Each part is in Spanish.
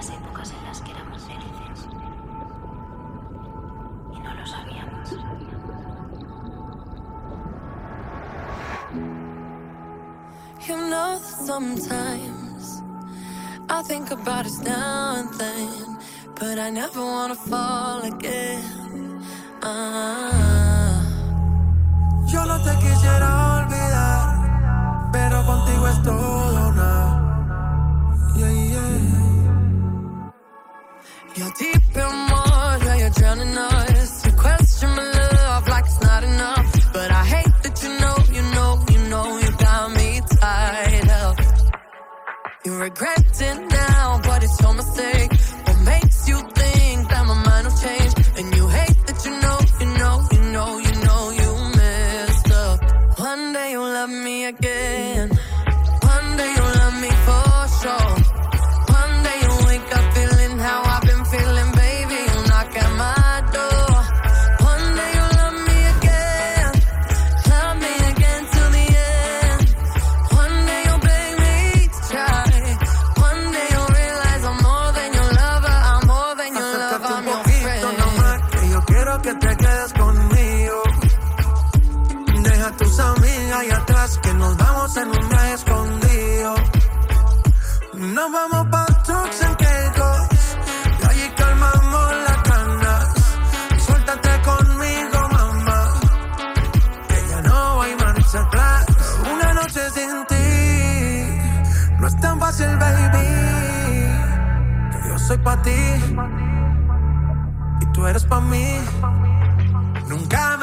las épocas en las que éramos felices. Y no lo sabíamos. You know that sometimes I think about us now and then, but I never wanna fall again. You're regretting now, but it's your mistake. What makes you más que nos vamos en un viaje escondido. Nos vamos pa' trucks en Kegos y allí calmamos las ganas. Suéltate conmigo, mamá, que ya no hay marcha atrás. Una noche sin ti no es tan fácil, baby. Que yo soy pa' ti y tú eres pa' mí. Nunca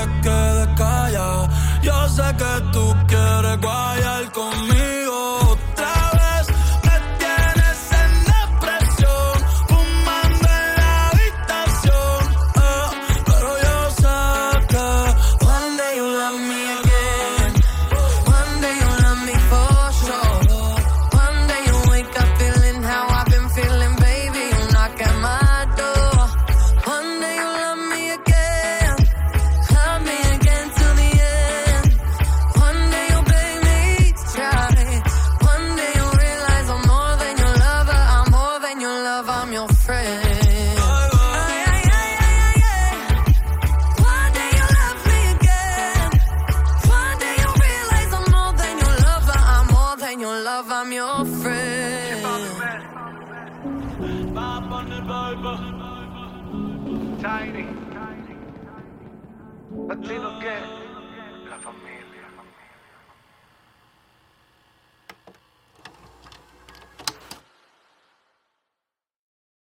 se quede callada. Yo sé que tú Bob on the Tiny, Tiny, Latino que la familia.